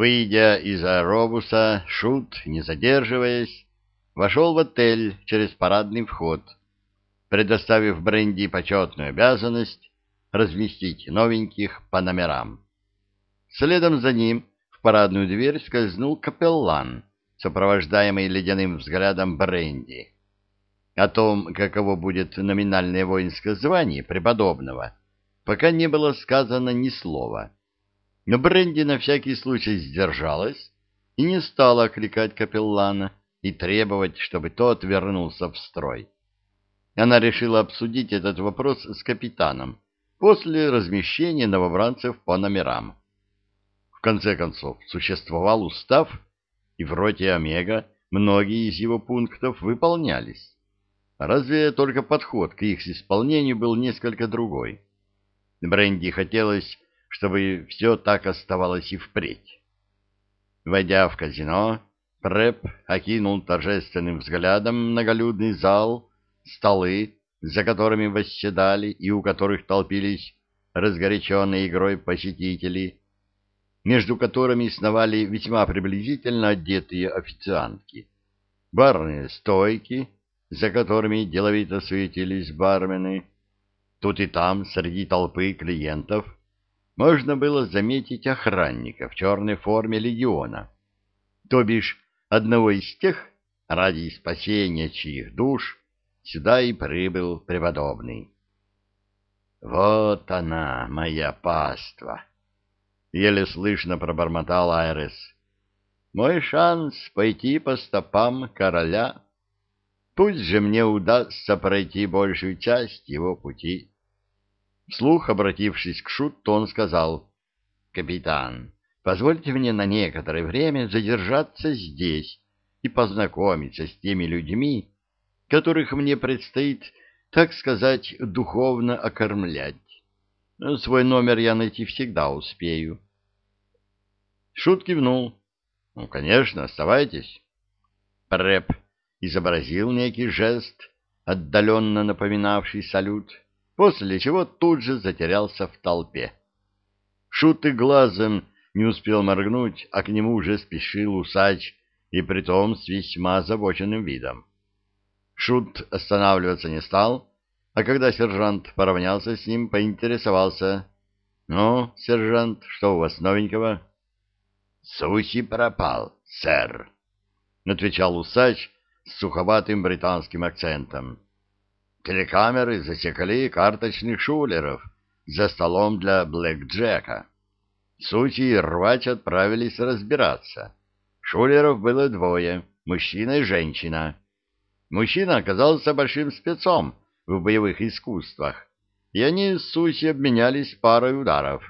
Выйдя из аэробуса, Шут, не задерживаясь, вошел в отель через парадный вход, предоставив Бренди почетную обязанность разместить новеньких по номерам. Следом за ним в парадную дверь скользнул капеллан, сопровождаемый ледяным взглядом Бренди. О том, каково будет номинальное воинское звание преподобного, пока не было сказано ни слова. Но Бренди на всякий случай сдержалась и не стала окликать капеллана и требовать, чтобы тот вернулся в строй. Она решила обсудить этот вопрос с капитаном после размещения новобранцев по номерам. В конце концов, существовал устав, и в роте Омега многие из его пунктов выполнялись. Разве только подход к их исполнению был несколько другой. Бренди хотелось, чтобы все так оставалось и впредь. Войдя в казино, Преп окинул торжественным взглядом многолюдный зал, столы, за которыми восседали и у которых толпились разгоряченные игрой посетители, между которыми сновали весьма приблизительно одетые официантки, барные стойки, за которыми деловито суетились бармены. Тут и там, среди толпы клиентов, можно было заметить охранника в черной форме легиона, то бишь одного из тех, ради спасения чьих душ сюда и прибыл преподобный. «Вот она, моя паства!» — еле слышно пробормотал Айрес. «Мой шанс пойти по стопам короля». Пусть же мне удастся пройти большую часть его пути. Вслух, обратившись к Шутту, он сказал, «Капитан, позвольте мне на некоторое время задержаться здесь и познакомиться с теми людьми, которых мне предстоит, так сказать, духовно окормлять. Свой номер я найти всегда успею». Шут кивнул. «Ну, конечно, оставайтесь». Преп изобразил некий жест, отдаленно напоминавший салют, после чего тут же затерялся в толпе. Шут и глазом не успел моргнуть, а к нему уже спешил усач, и притом с весьма озабоченным видом. Шут останавливаться не стал, а когда сержант поравнялся с ним, поинтересовался. — Ну, сержант, что у вас новенького? — Суси пропал, сэр, — отвечал усач, с суховатым британским акцентом. Телекамеры засекли карточных шулеров за столом для блэкджека. Сути и рвач отправились разбираться. Шулеров было двое, мужчина и женщина. Мужчина оказался большим спецом в боевых искусствах, и они с Суси обменялись парой ударов.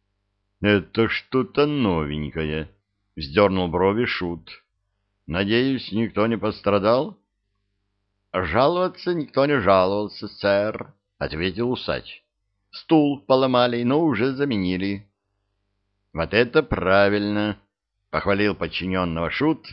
— Это что-то новенькое, — вздернул брови Шут. Надеюсь, никто не пострадал? — Жаловаться никто не жаловался, сэр, — ответил усач. — Стул поломали, но уже заменили. — Вот это правильно, — похвалил подчиненного Шут,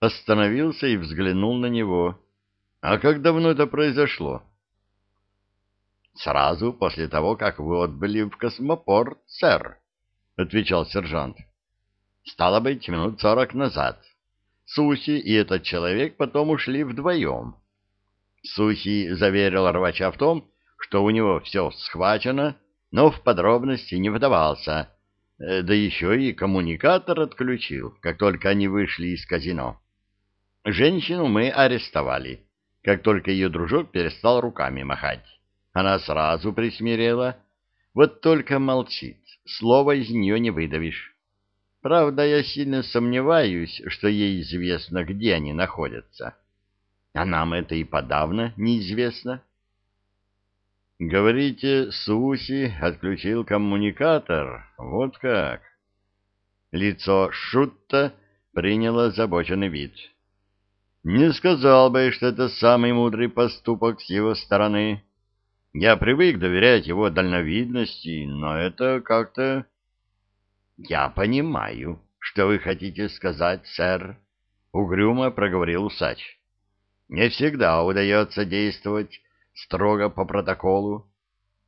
остановился и взглянул на него. — А как давно это произошло? — Сразу после того, как вы отбыли в космопорт, сэр, — отвечал сержант. — Стало быть, минут сорок назад. — Суси и этот человек потом ушли вдвоем. Суси заверил рвача в том, что у него все схвачено, но в подробности не вдавался, э, да еще и коммуникатор отключил, как только они вышли из казино. Женщину мы арестовали, как только ее дружок перестал руками махать. Она сразу присмирела, вот только молчит, слова из нее не выдавишь. Правда, я сильно сомневаюсь, что ей известно, где они находятся. А нам это и подавно неизвестно. Говорите, Суси отключил коммуникатор. Вот как. Лицо Шутта приняло озабоченный вид. Не сказал бы, что это самый мудрый поступок с его стороны. Я привык доверять его дальновидности, но это как-то... Я понимаю, что вы хотите сказать, сэр, угрюмо проговорил усач. Не всегда удается действовать строго по протоколу,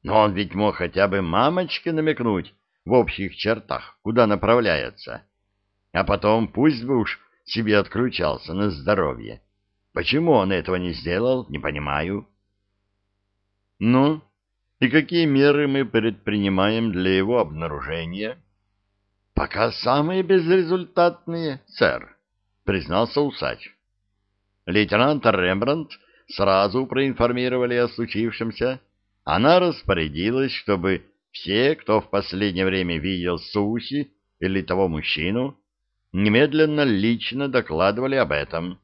но он ведь мог хотя бы мамочке намекнуть в общих чертах, куда направляется. А потом пусть бы уж себе отключался на здоровье. Почему он этого не сделал, не понимаю. Ну, и какие меры мы предпринимаем для его обнаружения? Пока самые безрезультатные, сэр, признался усач. Лейтенант Рембрандт сразу проинформировали о случившемся. Она распорядилась, чтобы все, кто в последнее время видел Суси или того мужчину, немедленно лично докладывали об этом.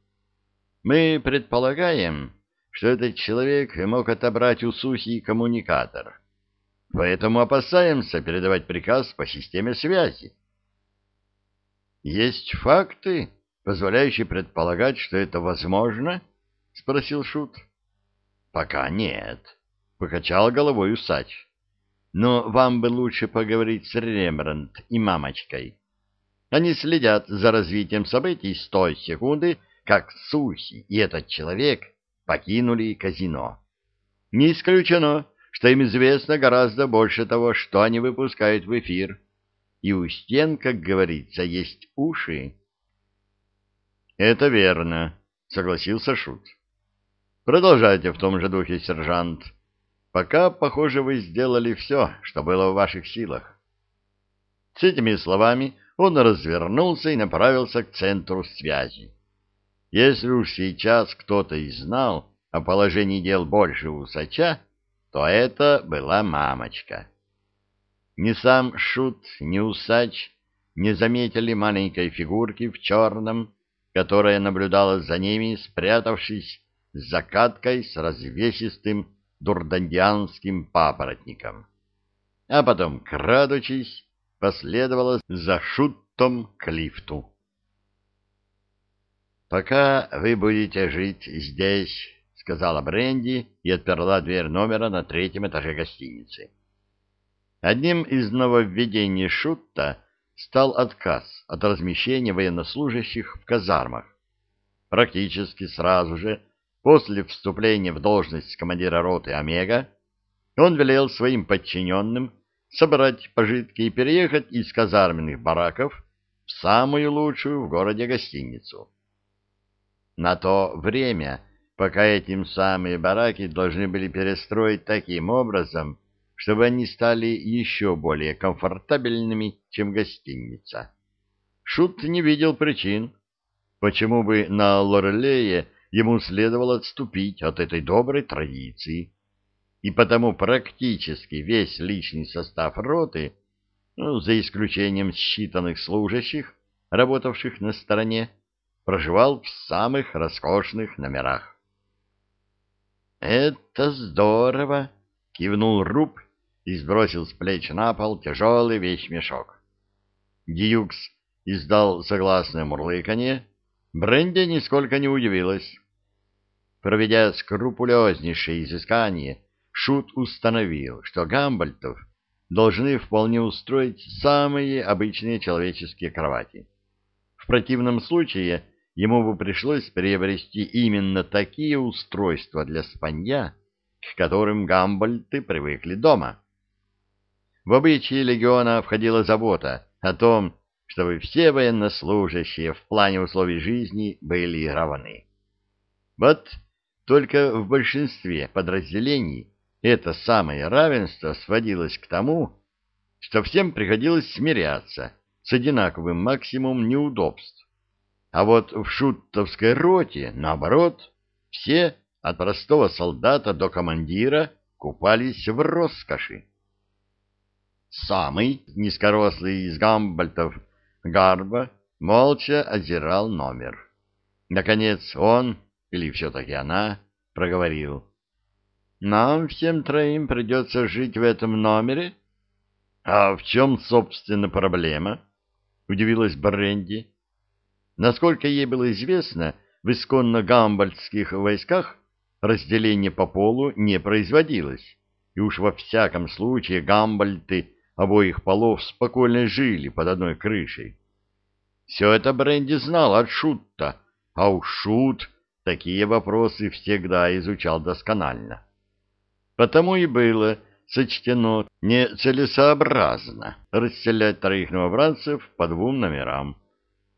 Мы предполагаем, что этот человек мог отобрать у Суси коммуникатор, поэтому опасаемся передавать приказ по системе связи. Есть факты, позволяющие предполагать, что это возможно? — спросил Шут. — Пока нет, — покачал головой усач. — Но вам бы лучше поговорить с Рембрандт и мамочкой. Они следят за развитием событий с той секунды, как Суси и этот человек покинули казино. Не исключено, что им известно гораздо больше того, что они выпускают в эфир. И у стен, как говорится, есть уши. — Это верно, — согласился Шут. — Продолжайте в том же духе, сержант. Пока, похоже, вы сделали все, что было в ваших силах. С этими словами он развернулся и направился к центру связи. Если уж сейчас кто-то и знал о положении дел больше усача, то это была мамочка. Ни сам Шут, ни усач не заметили маленькой фигурки в черном, которая наблюдала за ними, спрятавшись за каткой с развесистым дурдандианским папоротником. А потом, крадучись, последовала за шутом к лифту. «Пока вы будете жить здесь», — сказала Бренди и отперла дверь номера на третьем этаже гостиницы. Одним из нововведений Шутта стал отказ от размещения военнослужащих в казармах. Практически сразу же, после вступления в должность командира роты «Омега», он велел своим подчиненным собрать пожитки и переехать из казарменных бараков в самую лучшую в городе гостиницу. На то время, пока этим самые бараки должны были перестроить таким образом, чтобы они стали еще более комфортабельными, чем гостиница. Шут не видел причин, почему бы на Лорелее ему следовало отступить от этой доброй традиции и потому практически весь личный состав роты, ну, за исключением считанных служащих, работавших на стороне, проживал в самых роскошных номерах. «Это здорово!» — кивнул Руб и сбросил с плеч на пол тяжелый вещмешок. Дьюкс издал согласное мурлыканье, Бренди нисколько не удивилась. Проведя скрупулезнейшее изыскание, Шут установил, что гамбальтов должны вполне устроить самые обычные человеческие кровати. В противном случае ему бы пришлось приобрести именно такие устройства для спанья, к которым гамбальты привыкли дома. В обычаи легиона входила забота о том, чтобы все военнослужащие в плане условий жизни были равны. Вот только в большинстве подразделений это самое равенство сводилось к тому, что всем приходилось смиряться с одинаковым максимумом неудобств. А вот в шуттовской роте, наоборот, все, от простого солдата до командира, купались в роскоши. Самый низкорослый из гамбальтов Гарба молча озирал номер. Наконец он, или все-таки она, проговорил. Нам всем троим придется жить в этом номере? — А в чем, собственно, проблема? — удивилась Бренди. Насколько ей было известно, в исконно гамбальдских войсках разделение по полу не производилось, и уж во всяком случае гамбальты обоих полов спокойно жили под одной крышей. Все это Бренди знал от Шутта, а уж Шут такие вопросы всегда изучал досконально. Потому и было сочтено нецелесообразно расселять троих новобранцев по двум номерам,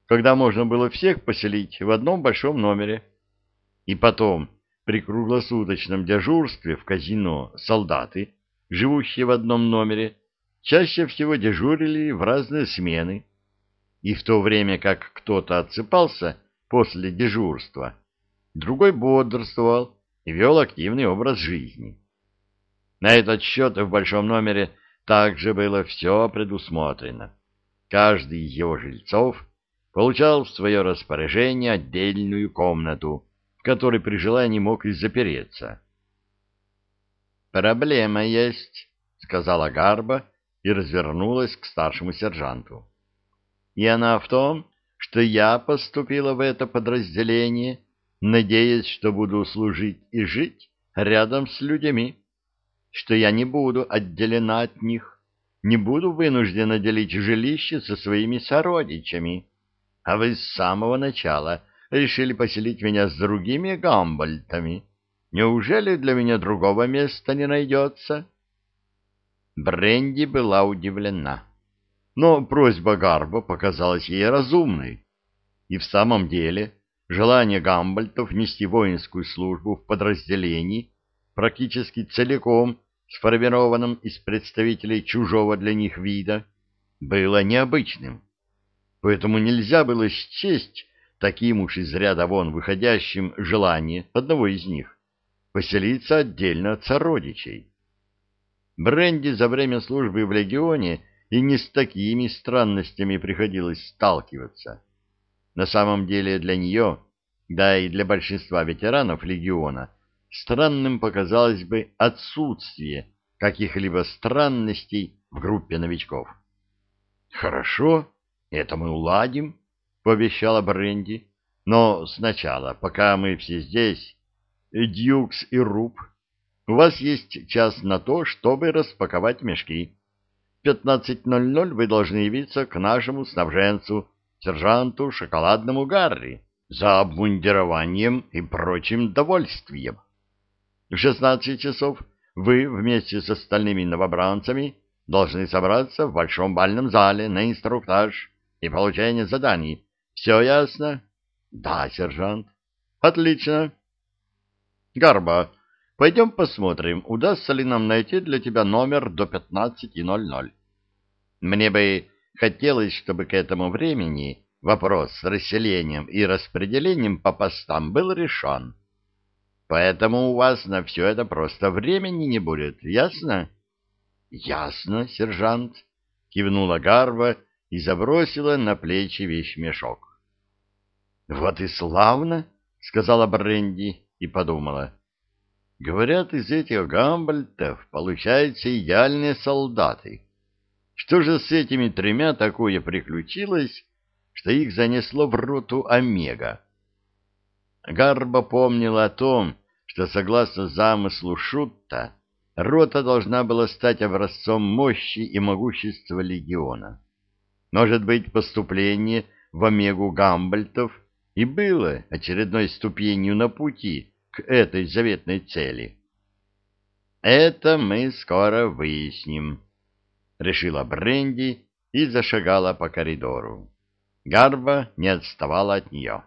когда можно было всех поселить в одном большом номере. И потом, при круглосуточном дежурстве в казино солдаты, живущие в одном номере, чаще всего дежурили в разные смены. И в то время как кто-то отсыпался после дежурства, другой бодрствовал и вел активный образ жизни. На этот счет в большом номере также было все предусмотрено. Каждый из его жильцов получал в свое распоряжение отдельную комнату, в которой при желании мог и запереться. «Проблема есть», — сказала Гарба и развернулась к старшему сержанту. «И она в том, что я поступила в это подразделение, надеясь, что буду служить и жить рядом с людьми, что я не буду отделена от них, не буду вынуждена делить жилище со своими сородичами. А вы с самого начала решили поселить меня с другими гамбольтами. Неужели для меня другого места не найдется?» Бренди была удивлена. Но просьба Гарба показалась ей разумной. И в самом деле желание гамбольтов нести воинскую службу в подразделении, практически целиком сформированном из представителей чужого для них вида, было необычным. Поэтому нельзя было счесть таким уж из ряда вон выходящим желание одного из них поселиться отдельно от сородичей. Бренди за время службы в легионе и не с такими странностями приходилось сталкиваться. На самом деле для нее, да и для большинства ветеранов легиона, странным показалось бы отсутствие каких-либо странностей в группе новичков. «Хорошо, это мы уладим», — пообещала Бренди. «Но сначала, пока мы все здесь, Дьюкс и Руб, у вас есть час на то, чтобы распаковать мешки. В 15.00 вы должны явиться к нашему снабженцу, сержанту Шоколадному Гарри, за обмундированием и прочим довольствием. В 16 часов вы вместе с остальными новобранцами должны собраться в большом бальном зале на инструктаж и получение заданий. Все ясно? Да, сержант. Отлично. Гарба, пойдем посмотрим, удастся ли нам найти для тебя номер до 15.00. Мне бы хотелось, чтобы к этому времени вопрос с расселением и распределением по постам был решен. Поэтому у вас на все это просто времени не будет, ясно? — Ясно, сержант, — кивнула Гарва и забросила на плечи вещмешок. — Вот и славно, — сказала Бренди и подумала. — Говорят, из этих гамбальтов получаются идеальные солдаты. Что же с этими тремя такое приключилось, что их занесло в роту Омега? Гарба помнил о том, что, согласно замыслу Шутта, рота должна была стать образцом мощи и могущества легиона. Может быть, поступление в Омегу Гамбольтов и было очередной ступенью на пути этой заветной цели. «Это мы скоро выясним», — решила Бренди и зашагала по коридору. Гарба не отставала от нее.